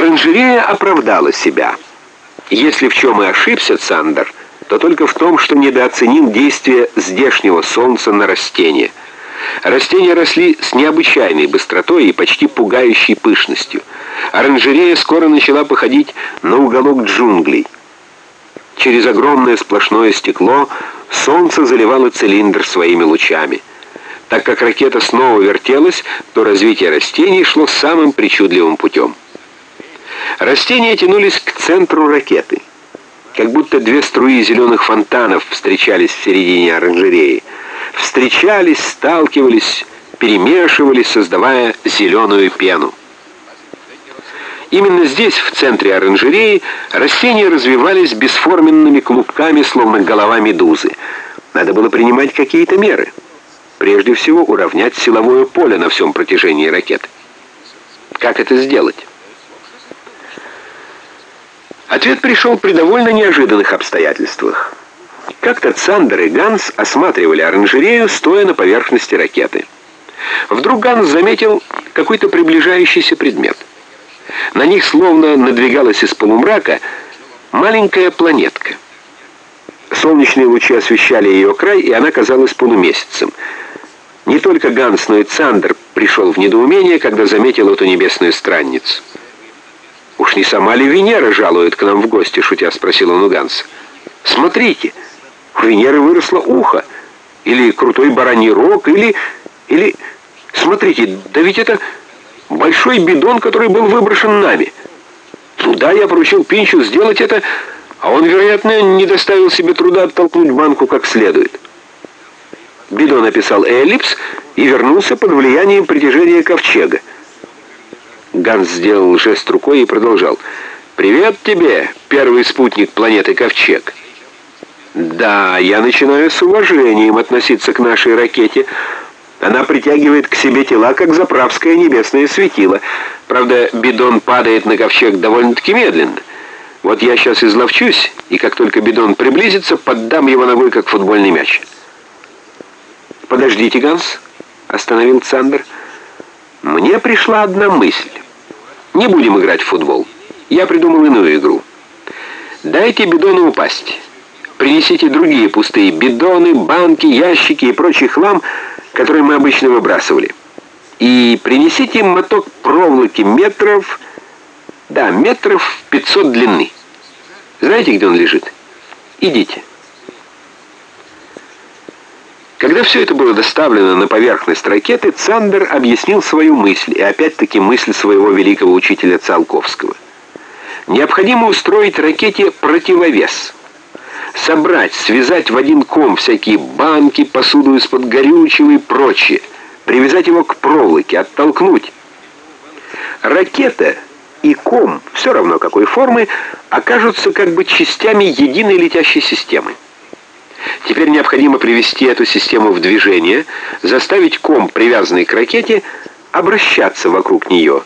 Оранжерея оправдала себя. Если в чем и ошибся Цандер, то только в том, что недооценил действие здешнего солнца на растения. Растения росли с необычайной быстротой и почти пугающей пышностью. Оранжерея скоро начала походить на уголок джунглей. Через огромное сплошное стекло солнце заливало цилиндр своими лучами. Так как ракета снова вертелась, то развитие растений шло самым причудливым путем. Растения тянулись к центру ракеты, как будто две струи зеленых фонтанов встречались в середине оранжереи. Встречались, сталкивались, перемешивались, создавая зеленую пену. Именно здесь, в центре оранжереи, растения развивались бесформенными клубками, словно голова медузы. Надо было принимать какие-то меры. Прежде всего, уравнять силовое поле на всем протяжении ракеты. Как это сделать? Ответ пришел при довольно неожиданных обстоятельствах. Как-то Цандер и Ганс осматривали оранжерею, стоя на поверхности ракеты. Вдруг Ганс заметил какой-то приближающийся предмет. На них словно надвигалась из полумрака маленькая планетка. Солнечные лучи освещали ее край, и она казалась полумесяцем. Не только Ганс, но и Цандер пришел в недоумение, когда заметил эту небесную странницу. «Уж не сама ли Венера жалует к нам в гости?» — шутя спросил он у Ганса. «Смотрите, у Венеры выросло ухо, или крутой бараний рог, или... или... Смотрите, да ведь это большой бидон, который был выброшен нами. Ну я поручил Пинчу сделать это, а он, вероятно, не доставил себе труда оттолкнуть банку как следует». Бидон написал эллипс и вернулся под влиянием притяжения ковчега. Ганс сделал жест рукой и продолжал. «Привет тебе, первый спутник планеты Ковчег». «Да, я начинаю с уважением относиться к нашей ракете. Она притягивает к себе тела, как заправское небесное светило. Правда, бидон падает на Ковчег довольно-таки медленно. Вот я сейчас изловчусь, и как только бидон приблизится, поддам его ногой, как футбольный мяч». «Подождите, Ганс», — остановил Цандер. «Мне пришла одна мысль». Не будем играть в футбол. Я придумал иную игру. Дайте бидону упасть. Принесите другие пустые бидоны, банки, ящики и прочий хлам, который мы обычно выбрасывали. И принесите моток проволоки метров... Да, метров 500 длины. Знаете, где он лежит? Идите. Когда все это было доставлено на поверхность ракеты, Цандер объяснил свою мысль, и опять-таки мысль своего великого учителя Циолковского. Необходимо устроить ракете противовес. Собрать, связать в один ком всякие банки, посуду из-под горючего и прочее. Привязать его к проволоке, оттолкнуть. Ракета и ком, все равно какой формы, окажутся как бы частями единой летящей системы. Теперь необходимо привести эту систему в движение, заставить ком, привязанный к ракете, обращаться вокруг нее.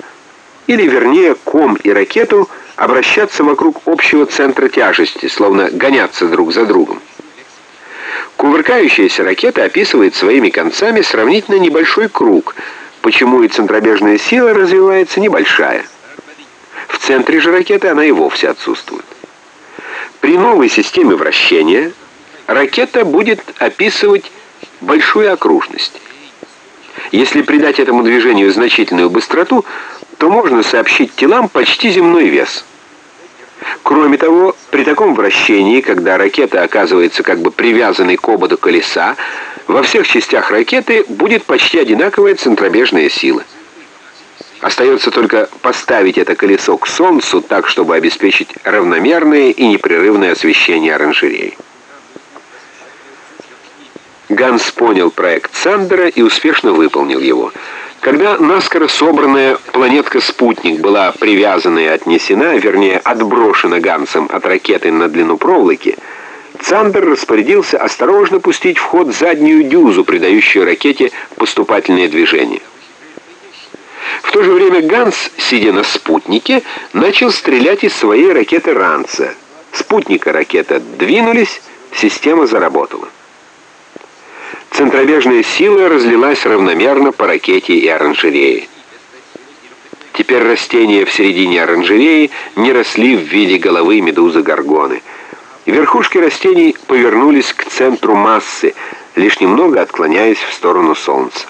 Или, вернее, ком и ракету обращаться вокруг общего центра тяжести, словно гоняться друг за другом. Кувыркающаяся ракета описывает своими концами сравнительно небольшой круг, почему и центробежная сила развивается небольшая. В центре же ракеты она и вовсе отсутствует. При новой системе вращения – ракета будет описывать большую окружность. Если придать этому движению значительную быстроту, то можно сообщить телам почти земной вес. Кроме того, при таком вращении, когда ракета оказывается как бы привязанной к ободу колеса, во всех частях ракеты будет почти одинаковая центробежная сила. Остается только поставить это колесо к Солнцу так, чтобы обеспечить равномерное и непрерывное освещение оранжереи. Ганс понял проект Сандера и успешно выполнил его. Когда наскоро собранная планетка-спутник была привязана и отнесена, вернее, отброшена Гансом от ракеты на длину проволоки, Цандер распорядился осторожно пустить в ход заднюю дюзу, придающую ракете поступательное движение. В то же время Ганс, сидя на спутнике, начал стрелять из своей ракеты «Ранца». Спутника ракета двинулись, система заработала. Центробежная сила разлилась равномерно по ракете и оранжерее. Теперь растения в середине оранжереи не росли в виде головы медузы Горгоны. Верхушки растений повернулись к центру массы, лишь немного отклоняясь в сторону солнца.